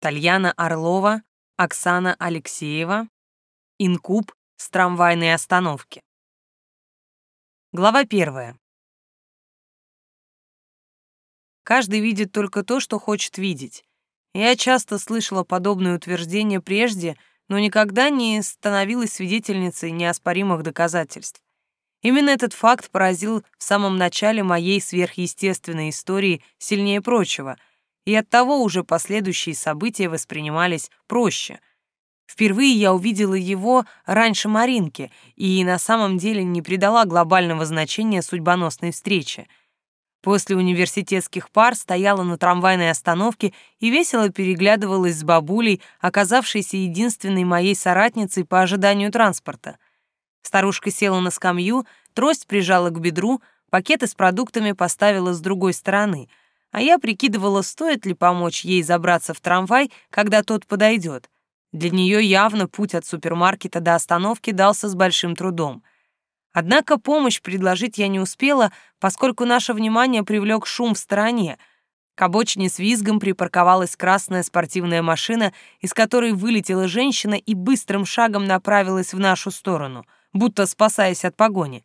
Тальяна Орлова, Оксана Алексеева, Инкуб с трамвайной остановки. Глава первая. Каждый видит только то, что хочет видеть. Я часто слышала подобные утверждения прежде, но никогда не становилась свидетельницей неоспоримых доказательств. Именно этот факт поразил в самом начале моей сверхъестественной истории сильнее прочего — и оттого уже последующие события воспринимались проще. Впервые я увидела его раньше Маринки и на самом деле не придала глобального значения судьбоносной встрече. После университетских пар стояла на трамвайной остановке и весело переглядывалась с бабулей, оказавшейся единственной моей соратницей по ожиданию транспорта. Старушка села на скамью, трость прижала к бедру, пакеты с продуктами поставила с другой стороны — а я прикидывала, стоит ли помочь ей забраться в трамвай, когда тот подойдет. Для нее явно путь от супермаркета до остановки дался с большим трудом. Однако помощь предложить я не успела, поскольку наше внимание привлек шум в стороне. К обочине с визгом припарковалась красная спортивная машина, из которой вылетела женщина и быстрым шагом направилась в нашу сторону, будто спасаясь от погони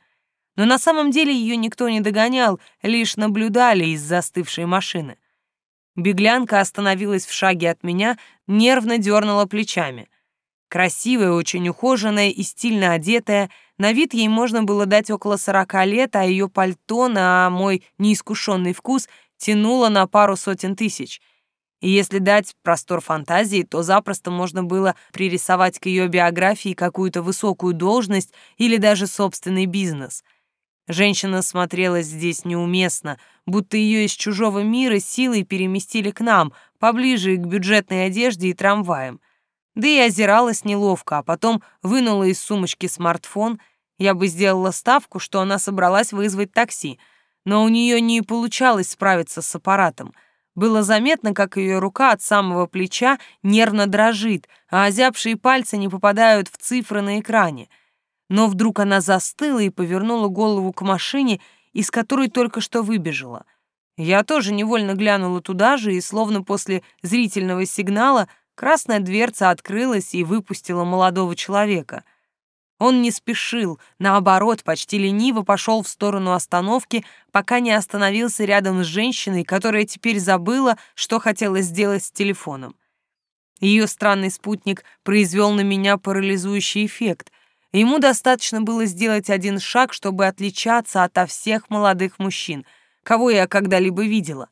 но на самом деле ее никто не догонял, лишь наблюдали из застывшей машины. Беглянка остановилась в шаге от меня, нервно дернула плечами. Красивая, очень ухоженная и стильно одетая, на вид ей можно было дать около сорока лет, а ее пальто на мой неискушенный вкус тянуло на пару сотен тысяч. И если дать простор фантазии, то запросто можно было пририсовать к ее биографии какую-то высокую должность или даже собственный бизнес — Женщина смотрелась здесь неуместно, будто ее из чужого мира силой переместили к нам, поближе к бюджетной одежде и трамваям. Да и озиралась неловко, а потом вынула из сумочки смартфон. Я бы сделала ставку, что она собралась вызвать такси, но у нее не получалось справиться с аппаратом. Было заметно, как ее рука от самого плеча нервно дрожит, а озябшие пальцы не попадают в цифры на экране — но вдруг она застыла и повернула голову к машине, из которой только что выбежала. Я тоже невольно глянула туда же, и словно после зрительного сигнала красная дверца открылась и выпустила молодого человека. Он не спешил, наоборот, почти лениво пошел в сторону остановки, пока не остановился рядом с женщиной, которая теперь забыла, что хотела сделать с телефоном. Ее странный спутник произвел на меня парализующий эффект — Ему достаточно было сделать один шаг, чтобы отличаться ото всех молодых мужчин, кого я когда-либо видела.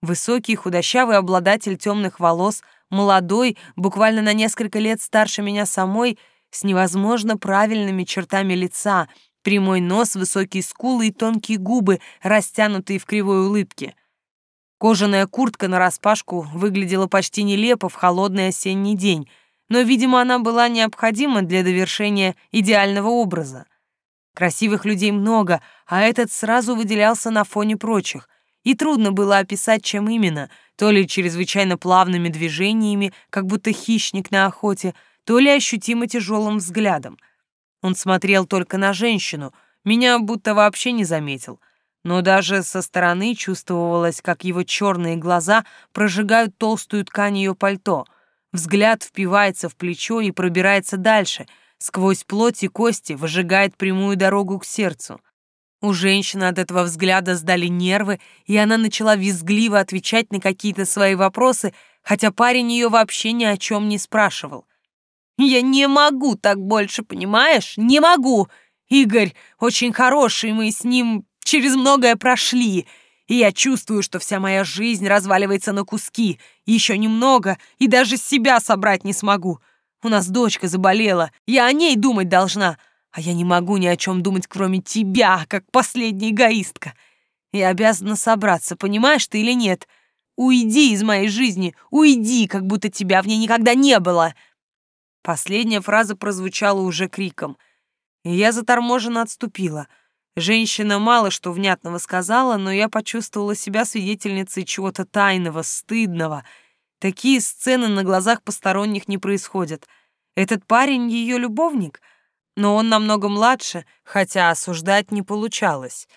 Высокий, худощавый обладатель темных волос, молодой, буквально на несколько лет старше меня самой, с невозможно правильными чертами лица, прямой нос, высокие скулы и тонкие губы, растянутые в кривой улыбке. Кожаная куртка нараспашку выглядела почти нелепо в холодный осенний день — но, видимо, она была необходима для довершения идеального образа. Красивых людей много, а этот сразу выделялся на фоне прочих, и трудно было описать, чем именно, то ли чрезвычайно плавными движениями, как будто хищник на охоте, то ли ощутимо тяжелым взглядом. Он смотрел только на женщину, меня будто вообще не заметил — но даже со стороны чувствовалось, как его черные глаза прожигают толстую ткань ее пальто — Взгляд впивается в плечо и пробирается дальше, сквозь плоть и кости выжигает прямую дорогу к сердцу. У женщины от этого взгляда сдали нервы, и она начала визгливо отвечать на какие-то свои вопросы, хотя парень ее вообще ни о чем не спрашивал. «Я не могу так больше, понимаешь? Не могу! Игорь очень хороший, мы с ним через многое прошли и я чувствую, что вся моя жизнь разваливается на куски. Еще немного, и даже себя собрать не смогу. У нас дочка заболела, я о ней думать должна, а я не могу ни о чем думать, кроме тебя, как последняя эгоистка. Я обязана собраться, понимаешь ты или нет? Уйди из моей жизни, уйди, как будто тебя в ней никогда не было. Последняя фраза прозвучала уже криком, и я заторможенно отступила — Женщина мало что внятного сказала, но я почувствовала себя свидетельницей чего-то тайного, стыдного. Такие сцены на глазах посторонних не происходят. Этот парень ее любовник, но он намного младше, хотя осуждать не получалось.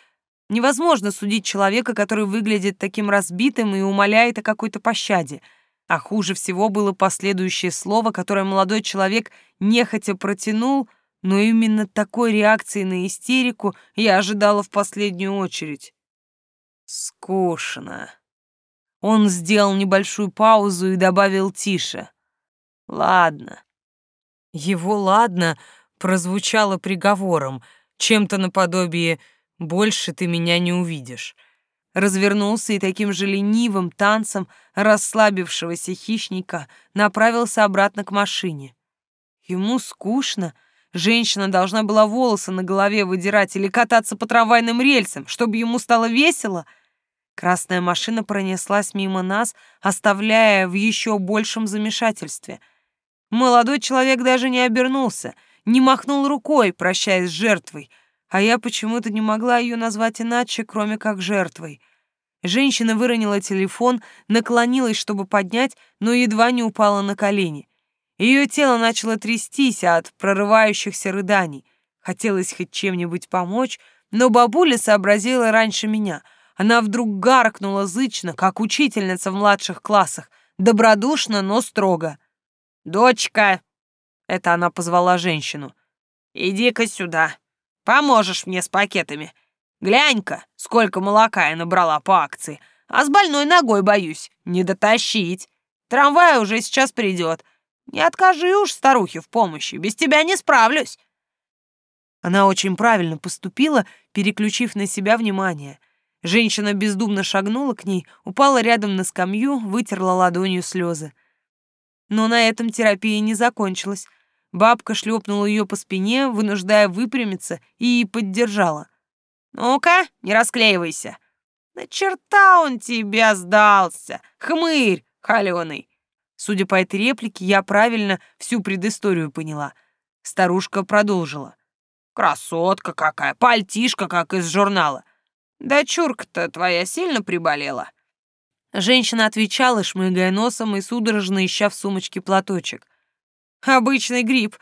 Невозможно судить человека, который выглядит таким разбитым и умоляет о какой-то пощаде. А хуже всего было последующее слово, которое молодой человек нехотя протянул, но именно такой реакции на истерику я ожидала в последнюю очередь. Скучно. Он сделал небольшую паузу и добавил тише. Ладно. Его «ладно» прозвучало приговором, чем-то наподобие «больше ты меня не увидишь» развернулся и таким же ленивым танцем расслабившегося хищника направился обратно к машине. Ему скучно. Женщина должна была волосы на голове выдирать или кататься по трамвайным рельсам, чтобы ему стало весело. Красная машина пронеслась мимо нас, оставляя в еще большем замешательстве. Молодой человек даже не обернулся, не махнул рукой, прощаясь с жертвой — а я почему-то не могла ее назвать иначе, кроме как жертвой. Женщина выронила телефон, наклонилась, чтобы поднять, но едва не упала на колени. Ее тело начало трястись от прорывающихся рыданий. Хотелось хоть чем-нибудь помочь, но бабуля сообразила раньше меня. Она вдруг гаркнула зычно, как учительница в младших классах, добродушно, но строго. «Дочка!» — это она позвала женщину. «Иди-ка сюда. Поможешь мне с пакетами. Глянь-ка, сколько молока я набрала по акции. А с больной ногой боюсь. Не дотащить. Трамвай уже сейчас придет. Не откажи уж старухе в помощи. Без тебя не справлюсь. Она очень правильно поступила, переключив на себя внимание. Женщина бездумно шагнула к ней, упала рядом на скамью, вытерла ладонью слезы. Но на этом терапия не закончилась. Бабка шлепнула ее по спине, вынуждая выпрямиться, и поддержала. «Ну-ка, не расклеивайся!» «На черта он тебя сдался! Хмырь холеный!» Судя по этой реплике, я правильно всю предысторию поняла. Старушка продолжила. «Красотка какая, пальтишка, как из журнала. Дочурка-то твоя сильно приболела?» Женщина отвечала, шмыгая носом и судорожно ища в сумочке платочек. Обычный грипп.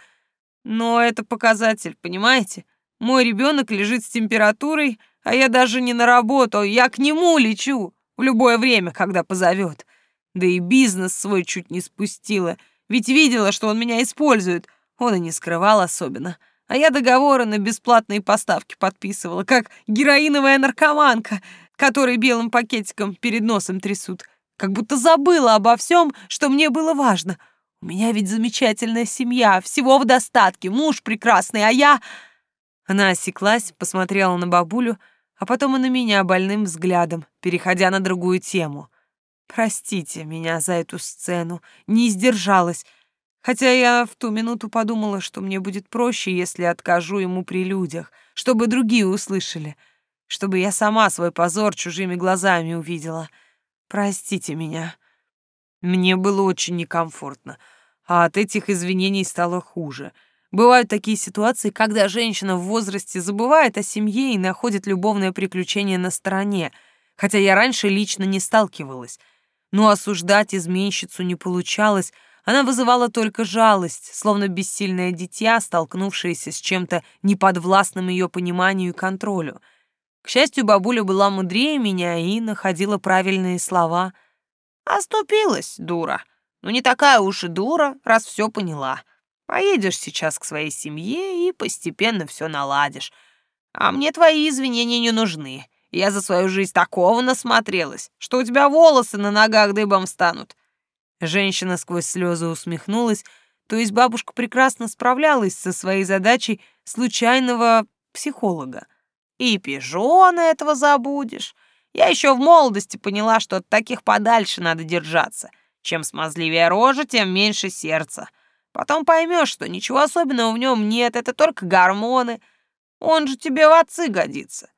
Но это показатель, понимаете? Мой ребенок лежит с температурой, а я даже не на работу, я к нему лечу в любое время, когда позовет. Да и бизнес свой чуть не спустила, ведь видела, что он меня использует. Он и не скрывал особенно. А я договоры на бесплатные поставки подписывала, как героиновая наркоманка, которой белым пакетиком перед носом трясут. Как будто забыла обо всем, что мне было важно — у меня ведь замечательная семья, всего в достатке, муж прекрасный, а я...» Она осеклась, посмотрела на бабулю, а потом и на меня больным взглядом, переходя на другую тему. «Простите меня за эту сцену, не сдержалась, хотя я в ту минуту подумала, что мне будет проще, если откажу ему при людях, чтобы другие услышали, чтобы я сама свой позор чужими глазами увидела. Простите меня». Мне было очень некомфортно — а от этих извинений стало хуже. Бывают такие ситуации, когда женщина в возрасте забывает о семье и находит любовное приключение на стороне, хотя я раньше лично не сталкивалась. Но осуждать изменщицу не получалось, она вызывала только жалость, словно бессильное дитя, столкнувшееся с чем-то неподвластным ее пониманию и контролю. К счастью, бабуля была мудрее меня и находила правильные слова. «Оступилась, дура», ну не такая уж и дура, раз все поняла. Поедешь сейчас к своей семье и постепенно все наладишь. А мне твои извинения не нужны. Я за свою жизнь такого насмотрелась, что у тебя волосы на ногах дыбом станут. Женщина сквозь слезы усмехнулась, то есть бабушка прекрасно справлялась со своей задачей случайного психолога. И пижона этого забудешь. Я еще в молодости поняла, что от таких подальше надо держаться — чем смазливее рожа, тем меньше сердца. Потом поймешь, что ничего особенного в нем нет, это только гормоны. Он же тебе в отцы годится.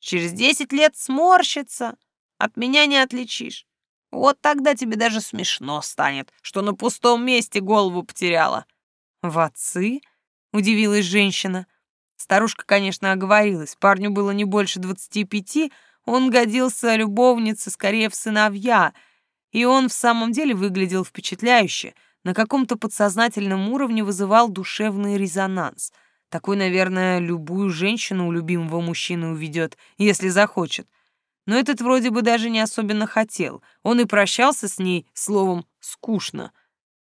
Через десять лет сморщится, от меня не отличишь. Вот тогда тебе даже смешно станет, что на пустом месте голову потеряла». «В отцы?» — удивилась женщина. Старушка, конечно, оговорилась. Парню было не больше двадцати пяти, он годился любовнице скорее в сыновья — и он в самом деле выглядел впечатляюще, на каком-то подсознательном уровне вызывал душевный резонанс. Такой, наверное, любую женщину у любимого мужчины уведет, если захочет. но этот вроде бы даже не особенно хотел. Он и прощался с ней словом «скучно».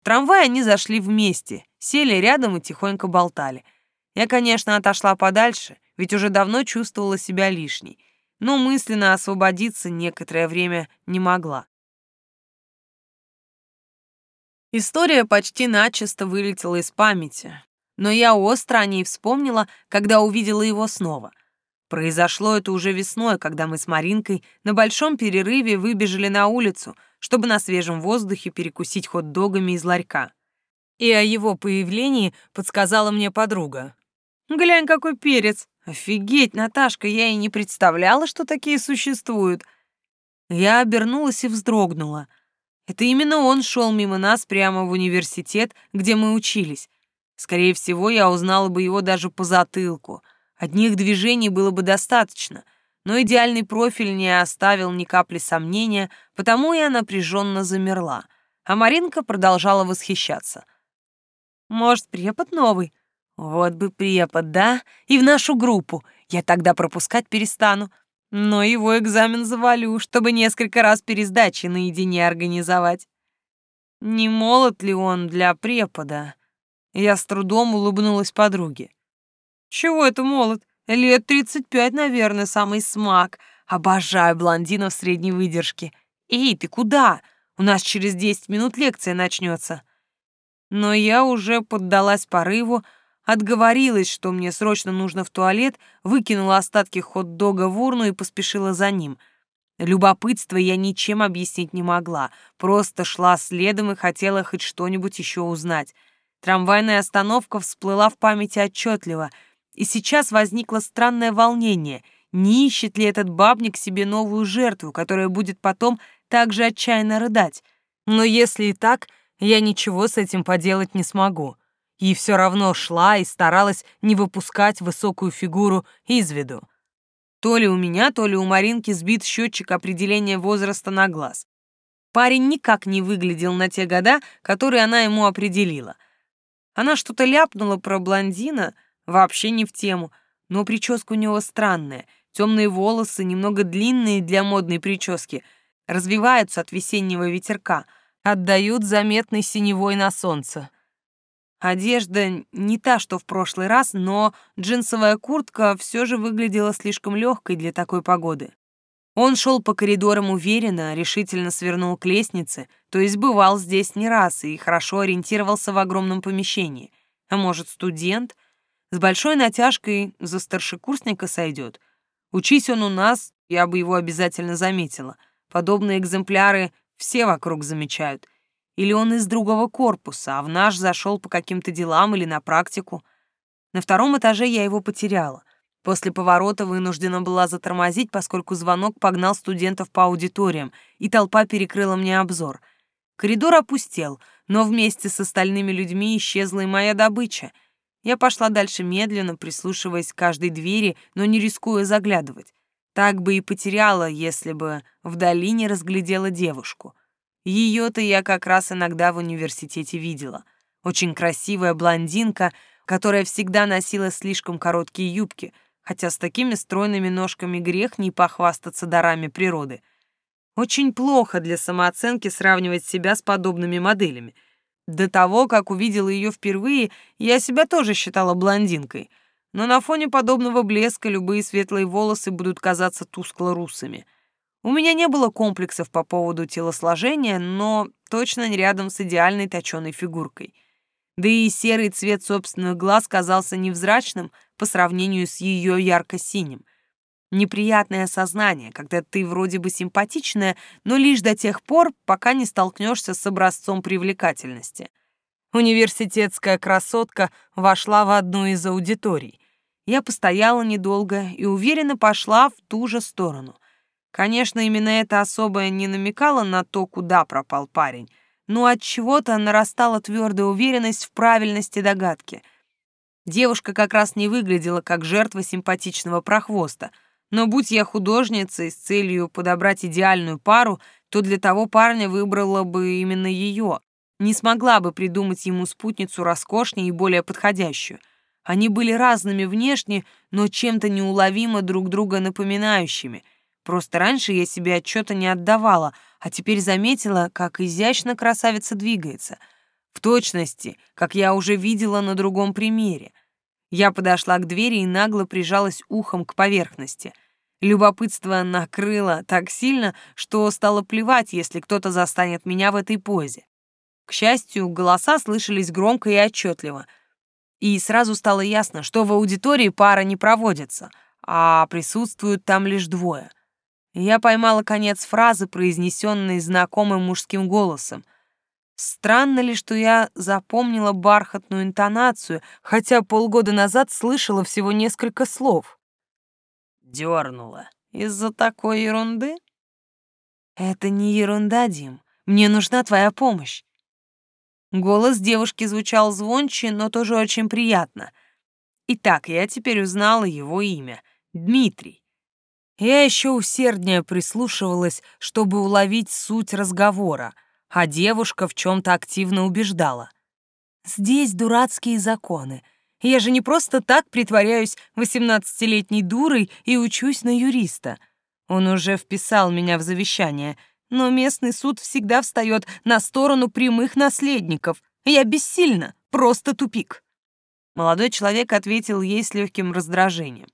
В трамвай они зашли вместе, сели рядом и тихонько болтали. Я, конечно, отошла подальше, ведь уже давно чувствовала себя лишней, но мысленно освободиться некоторое время не могла. История почти начисто вылетела из памяти, но я остро о ней вспомнила, когда увидела его снова. Произошло это уже весной, когда мы с Маринкой на большом перерыве выбежали на улицу, чтобы на свежем воздухе перекусить хот-догами из ларька. И о его появлении подсказала мне подруга. «Глянь, какой перец! Офигеть, Наташка, я и не представляла, что такие существуют!» Я обернулась и вздрогнула — это именно он шел мимо нас прямо в университет, где мы учились. Скорее всего, я узнала бы его даже по затылку. Одних движений было бы достаточно, но идеальный профиль не оставил ни капли сомнения, потому я напряженно замерла. А Маринка продолжала восхищаться. «Может, препод новый?» «Вот бы препод, да? И в нашу группу. Я тогда пропускать перестану но его экзамен завалю, чтобы несколько раз пересдачи наедине организовать. Не молод ли он для препода? Я с трудом улыбнулась подруге. Чего это молод? Лет тридцать пять, наверное, самый смак. Обожаю блондинов средней выдержки. Эй, ты куда? У нас через десять минут лекция начнется. Но я уже поддалась порыву, Отговорилась, что мне срочно нужно в туалет, выкинула остатки хот-дога в урну и поспешила за ним. Любопытство я ничем объяснить не могла, просто шла следом и хотела хоть что-нибудь еще узнать. Трамвайная остановка всплыла в памяти отчетливо, и сейчас возникло странное волнение. Не ищет ли этот бабник себе новую жертву, которая будет потом так же отчаянно рыдать? Но если и так, я ничего с этим поделать не смогу и все равно шла и старалась не выпускать высокую фигуру из виду. То ли у меня, то ли у Маринки сбит счетчик определения возраста на глаз. Парень никак не выглядел на те года, которые она ему определила. Она что-то ляпнула про блондина, вообще не в тему, но прическа у него странная, темные волосы, немного длинные для модной прически, развиваются от весеннего ветерка, отдают заметной синевой на солнце. Одежда не та, что в прошлый раз, но джинсовая куртка все же выглядела слишком легкой для такой погоды. Он шел по коридорам уверенно, решительно свернул к лестнице, то есть бывал здесь не раз и хорошо ориентировался в огромном помещении. А может, студент? С большой натяжкой за старшекурсника сойдет. Учись он у нас, я бы его обязательно заметила. Подобные экземпляры все вокруг замечают — или он из другого корпуса, а в наш зашел по каким-то делам или на практику. На втором этаже я его потеряла. После поворота вынуждена была затормозить, поскольку звонок погнал студентов по аудиториям, и толпа перекрыла мне обзор. Коридор опустел, но вместе с остальными людьми исчезла и моя добыча. Я пошла дальше медленно, прислушиваясь к каждой двери, но не рискуя заглядывать. Так бы и потеряла, если бы вдали не разглядела девушку. Ее-то я как раз иногда в университете видела. Очень красивая блондинка, которая всегда носила слишком короткие юбки, хотя с такими стройными ножками грех не похвастаться дарами природы. Очень плохо для самооценки сравнивать себя с подобными моделями. До того, как увидела ее впервые, я себя тоже считала блондинкой, но на фоне подобного блеска любые светлые волосы будут казаться тускло-русыми — у меня не было комплексов по поводу телосложения, но точно не рядом с идеальной точеной фигуркой. Да и серый цвет собственных глаз казался невзрачным по сравнению с ее ярко-синим. Неприятное осознание, когда ты вроде бы симпатичная, но лишь до тех пор, пока не столкнешься с образцом привлекательности. Университетская красотка вошла в одну из аудиторий. Я постояла недолго и уверенно пошла в ту же сторону. Конечно, именно это особое не намекало на то, куда пропал парень, но от чего-то нарастала твердая уверенность в правильности догадки. Девушка как раз не выглядела как жертва симпатичного прохвоста, но будь я художницей с целью подобрать идеальную пару, то для того парня выбрала бы именно ее. Не смогла бы придумать ему спутницу роскошнее и более подходящую. Они были разными внешне, но чем-то неуловимо друг друга напоминающими — Просто раньше я себе отчета не отдавала, а теперь заметила, как изящно красавица двигается. В точности, как я уже видела на другом примере. Я подошла к двери и нагло прижалась ухом к поверхности. Любопытство накрыло так сильно, что стало плевать, если кто-то застанет меня в этой позе. К счастью, голоса слышались громко и отчетливо. И сразу стало ясно, что в аудитории пара не проводится, а присутствуют там лишь двое — я поймала конец фразы, произнесенной знакомым мужским голосом. Странно ли, что я запомнила бархатную интонацию, хотя полгода назад слышала всего несколько слов? Дёрнула. Из-за такой ерунды? Это не ерунда, Дим. Мне нужна твоя помощь. Голос девушки звучал звонче, но тоже очень приятно. Итак, я теперь узнала его имя — Дмитрий. Я еще усерднее прислушивалась, чтобы уловить суть разговора, а девушка в чем-то активно убеждала. «Здесь дурацкие законы. Я же не просто так притворяюсь восемнадцатилетней дурой и учусь на юриста. Он уже вписал меня в завещание, но местный суд всегда встает на сторону прямых наследников. Я бессильна, просто тупик». Молодой человек ответил ей с легким раздражением.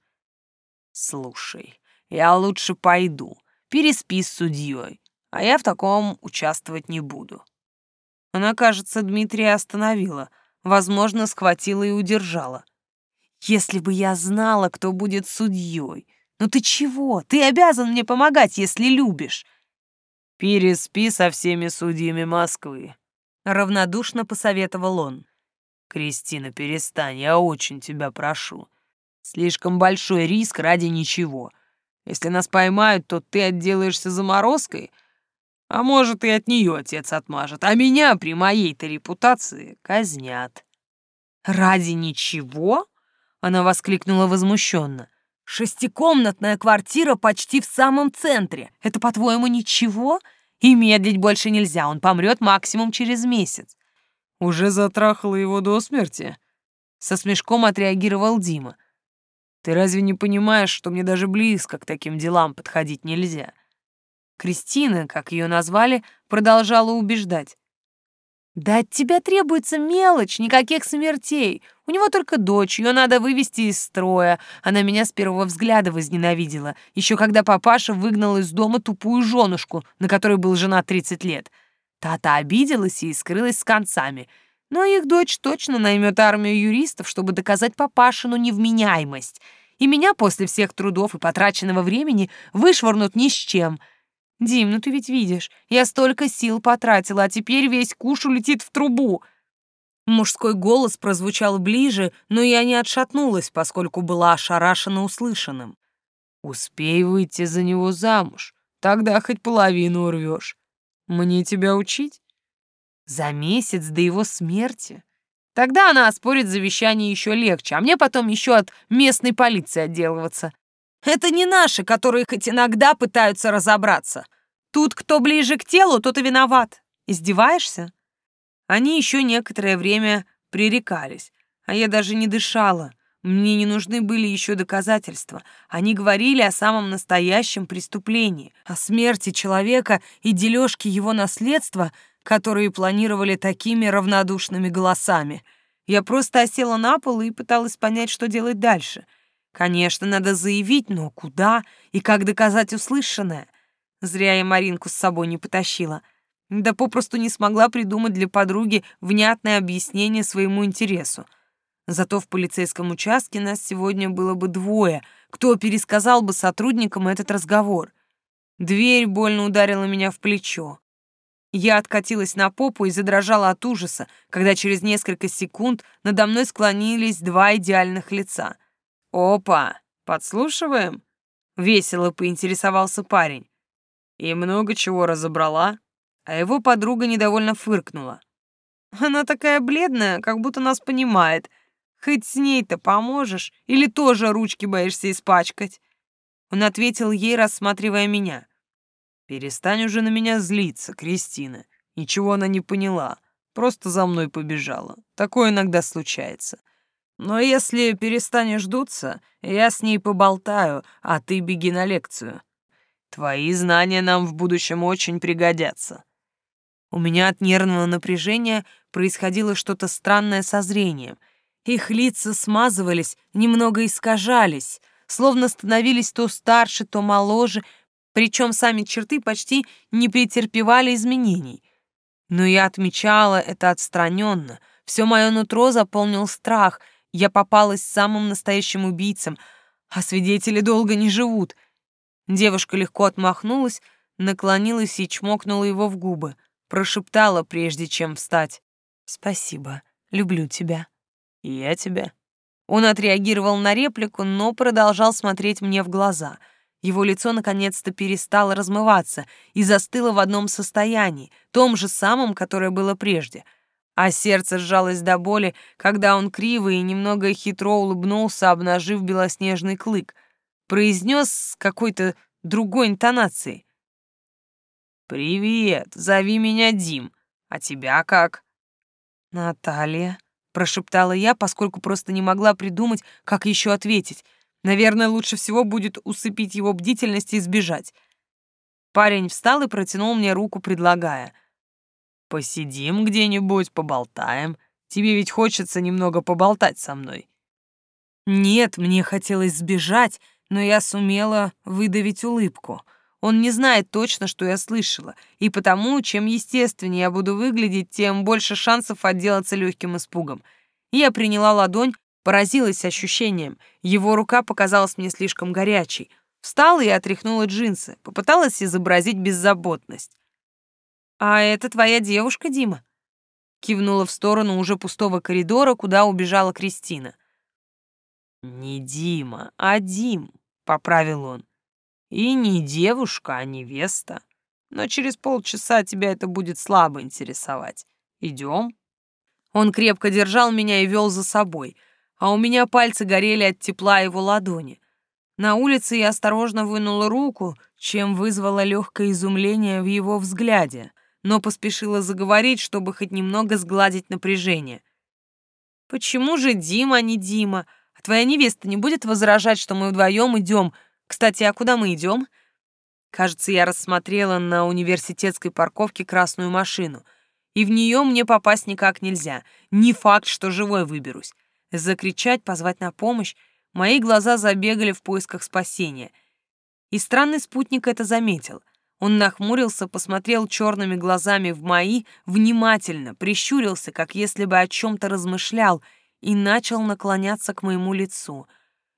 «Слушай, я лучше пойду, переспи с судьей, а я в таком участвовать не буду». Она, кажется, Дмитрия остановила, возможно, схватила и удержала. «Если бы я знала, кто будет судьей. Ну ты чего? Ты обязан мне помогать, если любишь». «Переспи со всеми судьями Москвы», — равнодушно посоветовал он. «Кристина, перестань, я очень тебя прошу. Слишком большой риск ради ничего. Если нас поймают, то ты отделаешься заморозкой, а может, и от нее отец отмажет, а меня при моей-то репутации казнят». «Ради ничего?» — она воскликнула возмущенно. «Шестикомнатная квартира почти в самом центре. Это, по-твоему, ничего? И медлить больше нельзя, он помрет максимум через месяц». «Уже затрахала его до смерти?» Со смешком отреагировал Дима. Ты разве не понимаешь, что мне даже близко к таким делам подходить нельзя?» Кристина, как ее назвали, продолжала убеждать. «Да от тебя требуется мелочь, никаких смертей. У него только дочь, ее надо вывести из строя. Она меня с первого взгляда возненавидела, еще когда папаша выгнал из дома тупую женушку, на которой был жена 30 лет. Тата обиделась и скрылась с концами. Но их дочь точно наймет армию юристов, чтобы доказать папашину невменяемость. И меня после всех трудов и потраченного времени вышвырнут ни с чем. Дим, ну ты ведь видишь, я столько сил потратила, а теперь весь куш улетит в трубу. Мужской голос прозвучал ближе, но я не отшатнулась, поскольку была ошарашена услышанным. «Успей выйти за него замуж, тогда хоть половину урвешь. Мне тебя учить?» За месяц до его смерти. Тогда она оспорит завещание еще легче, а мне потом еще от местной полиции отделываться. Это не наши, которые хоть иногда пытаются разобраться. Тут кто ближе к телу, тот и виноват. Издеваешься? Они еще некоторое время пререкались, а я даже не дышала. Мне не нужны были еще доказательства. Они говорили о самом настоящем преступлении, о смерти человека и дележке его наследства — которые планировали такими равнодушными голосами. Я просто осела на пол и пыталась понять, что делать дальше. Конечно, надо заявить, но куда и как доказать услышанное? Зря я Маринку с собой не потащила. Да попросту не смогла придумать для подруги внятное объяснение своему интересу. Зато в полицейском участке нас сегодня было бы двое, кто пересказал бы сотрудникам этот разговор. Дверь больно ударила меня в плечо. Я откатилась на попу и задрожала от ужаса, когда через несколько секунд надо мной склонились два идеальных лица. «Опа! Подслушиваем?» — весело поинтересовался парень. И много чего разобрала, а его подруга недовольно фыркнула. «Она такая бледная, как будто нас понимает. Хоть с ней-то поможешь, или тоже ручки боишься испачкать?» Он ответил ей, рассматривая меня — «Перестань уже на меня злиться, Кристина. Ничего она не поняла, просто за мной побежала. Такое иногда случается. Но если перестанешь дуться, я с ней поболтаю, а ты беги на лекцию». Твои знания нам в будущем очень пригодятся. У меня от нервного напряжения происходило что-то странное со зрением. Их лица смазывались, немного искажались, словно становились то старше, то моложе, причем сами черты почти не претерпевали изменений. Но я отмечала это отстраненно. Все мое нутро заполнил страх. Я попалась самым настоящим убийцам, а свидетели долго не живут. Девушка легко отмахнулась, наклонилась и чмокнула его в губы. Прошептала, прежде чем встать. «Спасибо. Люблю тебя». «И я тебя». Он отреагировал на реплику, но продолжал смотреть мне в глаза. Его лицо наконец-то перестало размываться и застыло в одном состоянии, том же самом, которое было прежде. А сердце сжалось до боли, когда он криво и немного хитро улыбнулся, обнажив белоснежный клык. Произнес с какой-то другой интонацией. «Привет, зови меня Дим. А тебя как?» «Наталья», — прошептала я, поскольку просто не могла придумать, как еще ответить. Наверное, лучше всего будет усыпить его бдительность и сбежать. Парень встал и протянул мне руку, предлагая. «Посидим где-нибудь, поболтаем. Тебе ведь хочется немного поболтать со мной». Нет, мне хотелось сбежать, но я сумела выдавить улыбку — он не знает точно, что я слышала, и потому, чем естественнее я буду выглядеть, тем больше шансов отделаться легким испугом. Я приняла ладонь, поразилась ощущением. Его рука показалась мне слишком горячей. Встала и отряхнула джинсы, попыталась изобразить беззаботность. «А это твоя девушка, Дима?» Кивнула в сторону уже пустого коридора, куда убежала Кристина. «Не Дима, а Дим», — поправил он. И не девушка, а невеста. Но через полчаса тебя это будет слабо интересовать. Идем. Он крепко держал меня и вел за собой, а у меня пальцы горели от тепла его ладони. На улице я осторожно вынула руку, чем вызвало легкое изумление в его взгляде, но поспешила заговорить, чтобы хоть немного сгладить напряжение. «Почему же Дима, а не Дима? А твоя невеста не будет возражать, что мы вдвоем идем кстати, а куда мы идем? Кажется, я рассмотрела на университетской парковке красную машину, и в нее мне попасть никак нельзя. Не факт, что живой выберусь. Закричать, позвать на помощь. Мои глаза забегали в поисках спасения. И странный спутник это заметил. Он нахмурился, посмотрел черными глазами в мои, внимательно, прищурился, как если бы о чем-то размышлял, и начал наклоняться к моему лицу —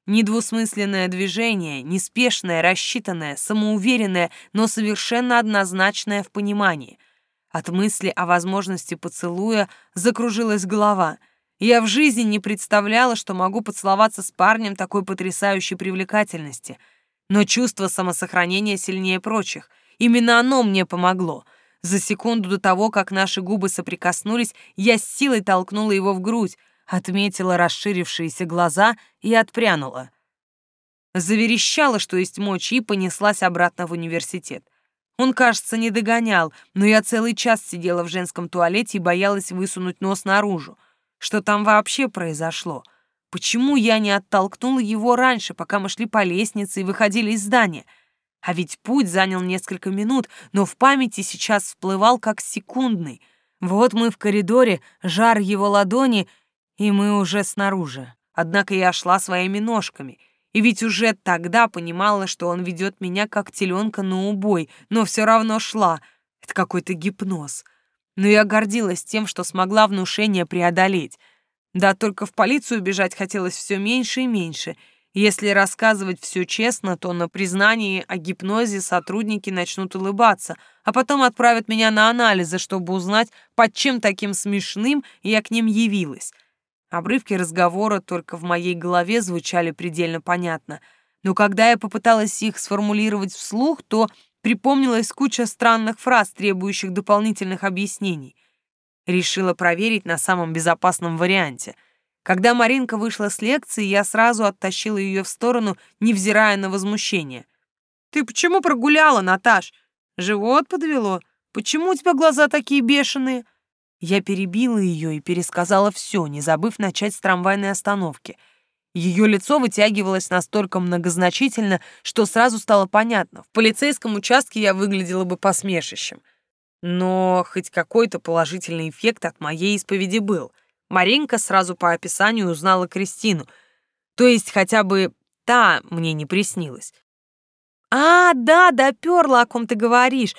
Недвусмысленное движение, неспешное, рассчитанное, самоуверенное, но совершенно однозначное в понимании. От мысли о возможности поцелуя закружилась голова. Я в жизни не представляла, что могу поцеловаться с парнем такой потрясающей привлекательности. Но чувство самосохранения сильнее прочих. Именно оно мне помогло. За секунду до того, как наши губы соприкоснулись, я с силой толкнула его в грудь, отметила расширившиеся глаза и отпрянула. Заверещала, что есть мочи, и понеслась обратно в университет. Он, кажется, не догонял, но я целый час сидела в женском туалете и боялась высунуть нос наружу. Что там вообще произошло? Почему я не оттолкнула его раньше, пока мы шли по лестнице и выходили из здания? А ведь путь занял несколько минут, но в памяти сейчас всплывал как секундный. Вот мы в коридоре, жар его ладони, и мы уже снаружи. Однако я шла своими ножками, и ведь уже тогда понимала, что он ведет меня как теленка на убой, но все равно шла. Это какой-то гипноз. Но я гордилась тем, что смогла внушение преодолеть. Да только в полицию бежать хотелось все меньше и меньше. Если рассказывать все честно, то на признании о гипнозе сотрудники начнут улыбаться, а потом отправят меня на анализы, чтобы узнать, под чем таким смешным я к ним явилась. Обрывки разговора только в моей голове звучали предельно понятно, но когда я попыталась их сформулировать вслух, то припомнилась куча странных фраз, требующих дополнительных объяснений. Решила проверить на самом безопасном варианте. Когда Маринка вышла с лекции, я сразу оттащила ее в сторону, невзирая на возмущение. «Ты почему прогуляла, Наташ? Живот подвело? Почему у тебя глаза такие бешеные?» Я перебила ее и пересказала все, не забыв начать с трамвайной остановки. Ее лицо вытягивалось настолько многозначительно, что сразу стало понятно. В полицейском участке я выглядела бы посмешищем. Но хоть какой-то положительный эффект от моей исповеди был. Маринка сразу по описанию узнала Кристину. То есть хотя бы та мне не приснилась. «А, да, доперла, о ком ты говоришь.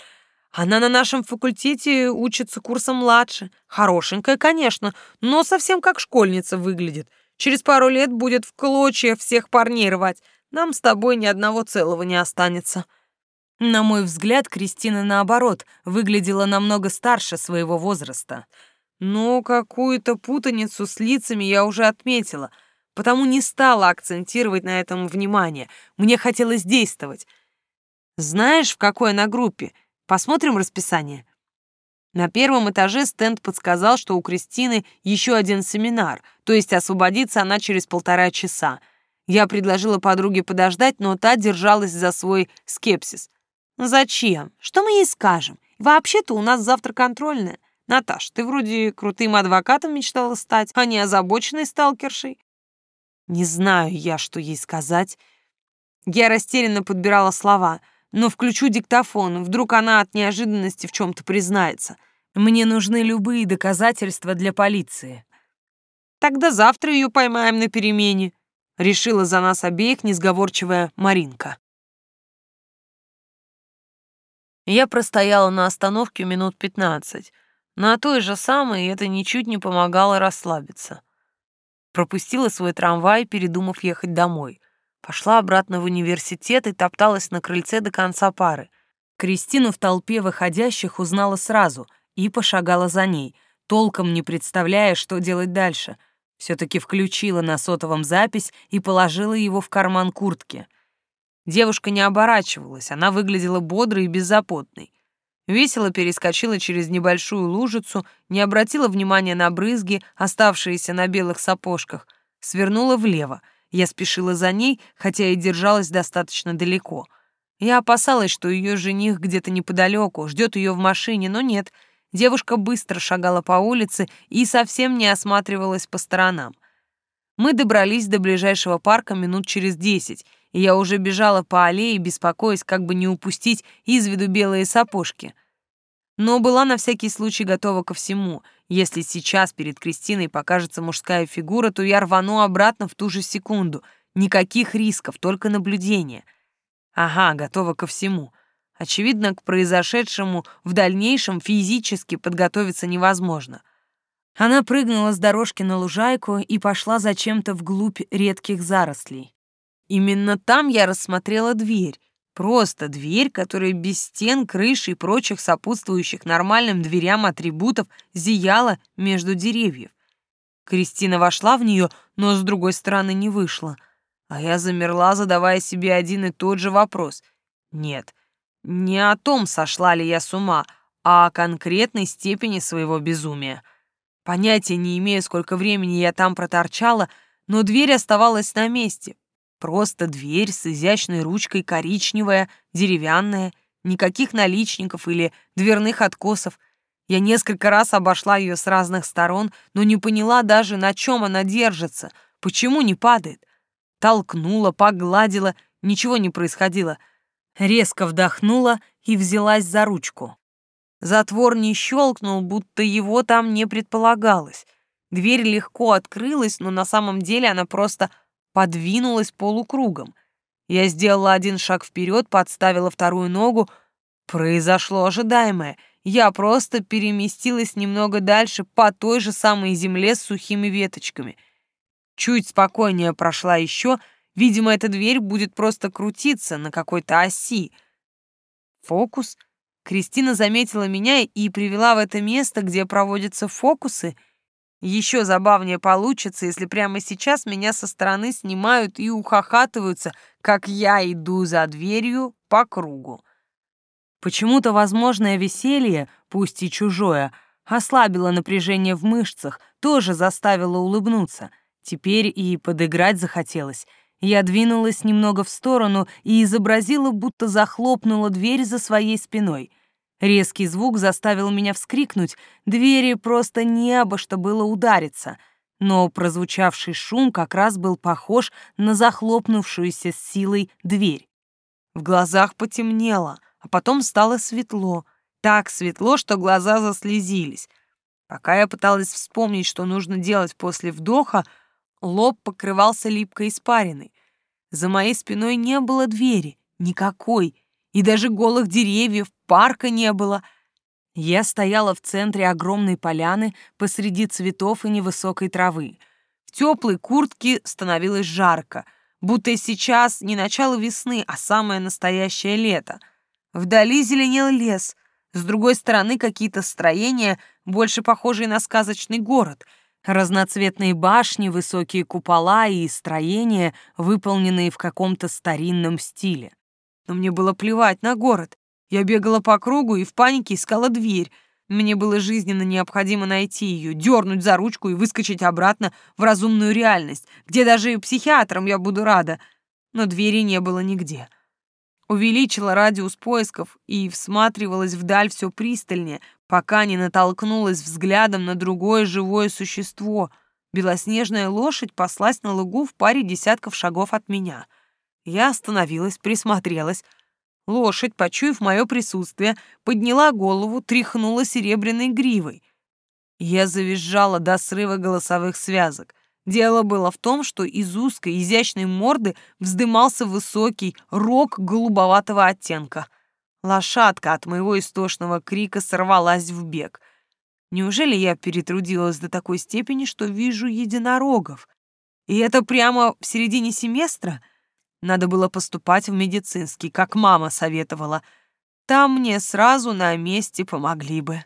Она на нашем факультете учится курсом младше. Хорошенькая, конечно, но совсем как школьница выглядит. Через пару лет будет в клочья всех парней рвать. Нам с тобой ни одного целого не останется». На мой взгляд, Кристина, наоборот, выглядела намного старше своего возраста. Но какую-то путаницу с лицами я уже отметила, потому не стала акцентировать на этом внимание. Мне хотелось действовать. Знаешь, в какой она группе? Посмотрим расписание. На первом этаже стенд подсказал, что у Кристины еще один семинар, то есть освободится она через полтора часа. Я предложила подруге подождать, но та держалась за свой скепсис. «Зачем? Что мы ей скажем? Вообще-то у нас завтра контрольная. Наташ, ты вроде крутым адвокатом мечтала стать, а не озабоченной сталкершей». Не знаю я, что ей сказать. Я растерянно подбирала слова — но включу диктофон, вдруг она от неожиданности в чем-то признается. Мне нужны любые доказательства для полиции. Тогда завтра ее поймаем на перемене, решила за нас обеих несговорчивая Маринка. Я простояла на остановке минут пятнадцать. На той же самой это ничуть не помогало расслабиться. Пропустила свой трамвай, передумав ехать домой. Пошла обратно в университет и топталась на крыльце до конца пары. Кристину в толпе выходящих узнала сразу и пошагала за ней, толком не представляя, что делать дальше. Все-таки включила на сотовом запись и положила его в карман куртки. Девушка не оборачивалась, она выглядела бодрой и беззаботной. Весело перескочила через небольшую лужицу, не обратила внимания на брызги, оставшиеся на белых сапожках, свернула влево — я спешила за ней, хотя и держалась достаточно далеко. Я опасалась, что ее жених где-то неподалеку, ждет ее в машине, но нет. Девушка быстро шагала по улице и совсем не осматривалась по сторонам. Мы добрались до ближайшего парка минут через десять, и я уже бежала по аллее, беспокоясь, как бы не упустить из виду белые сапожки. Но была на всякий случай готова ко всему — если сейчас перед Кристиной покажется мужская фигура, то я рвану обратно в ту же секунду. Никаких рисков, только наблюдение. Ага, готова ко всему. Очевидно, к произошедшему в дальнейшем физически подготовиться невозможно. Она прыгнула с дорожки на лужайку и пошла зачем-то вглубь редких зарослей. Именно там я рассмотрела дверь, Просто дверь, которая без стен, крыши и прочих сопутствующих нормальным дверям атрибутов зияла между деревьев. Кристина вошла в нее, но с другой стороны не вышла. А я замерла, задавая себе один и тот же вопрос. Нет, не о том, сошла ли я с ума, а о конкретной степени своего безумия. Понятия не имею, сколько времени я там проторчала, но дверь оставалась на месте, Просто дверь с изящной ручкой коричневая, деревянная, никаких наличников или дверных откосов. Я несколько раз обошла ее с разных сторон, но не поняла даже, на чем она держится, почему не падает. Толкнула, погладила, ничего не происходило. Резко вдохнула и взялась за ручку. Затвор не щелкнул, будто его там не предполагалось. Дверь легко открылась, но на самом деле она просто подвинулась полукругом. Я сделала один шаг вперед, подставила вторую ногу. Произошло ожидаемое. Я просто переместилась немного дальше по той же самой земле с сухими веточками. Чуть спокойнее прошла еще. Видимо, эта дверь будет просто крутиться на какой-то оси. Фокус. Кристина заметила меня и привела в это место, где проводятся фокусы — еще забавнее получится, если прямо сейчас меня со стороны снимают и ухахатываются, как я иду за дверью по кругу. Почему-то возможное веселье, пусть и чужое, ослабило напряжение в мышцах, тоже заставило улыбнуться. Теперь и подыграть захотелось. Я двинулась немного в сторону и изобразила, будто захлопнула дверь за своей спиной — Резкий звук заставил меня вскрикнуть. Двери просто небо, что было удариться. но прозвучавший шум как раз был похож на захлопнувшуюся с силой дверь. В глазах потемнело, а потом стало светло, так светло, что глаза заслезились. Пока я пыталась вспомнить, что нужно делать после вдоха, лоб покрывался липкой испариной. За моей спиной не было двери, никакой, и даже голых деревьев, парка не было — я стояла в центре огромной поляны посреди цветов и невысокой травы. В теплой куртке становилось жарко, будто сейчас не начало весны, а самое настоящее лето. Вдали зеленел лес, с другой стороны какие-то строения, больше похожие на сказочный город, разноцветные башни, высокие купола и строения, выполненные в каком-то старинном стиле. Но мне было плевать на город. Я бегала по кругу и в панике искала дверь. Мне было жизненно необходимо найти ее, дернуть за ручку и выскочить обратно в разумную реальность, где даже и психиатром я буду рада. Но двери не было нигде. Увеличила радиус поисков и всматривалась вдаль все пристальнее, пока не натолкнулась взглядом на другое живое существо. Белоснежная лошадь паслась на лугу в паре десятков шагов от меня. Я остановилась, присмотрелась — Лошадь, почуяв мое присутствие, подняла голову, тряхнула серебряной гривой. Я завизжала до срыва голосовых связок. Дело было в том, что из узкой, изящной морды вздымался высокий рог голубоватого оттенка. Лошадка от моего истошного крика сорвалась в бег. Неужели я перетрудилась до такой степени, что вижу единорогов? И это прямо в середине семестра? Надо было поступать в медицинский, как мама советовала. Там мне сразу на месте помогли бы.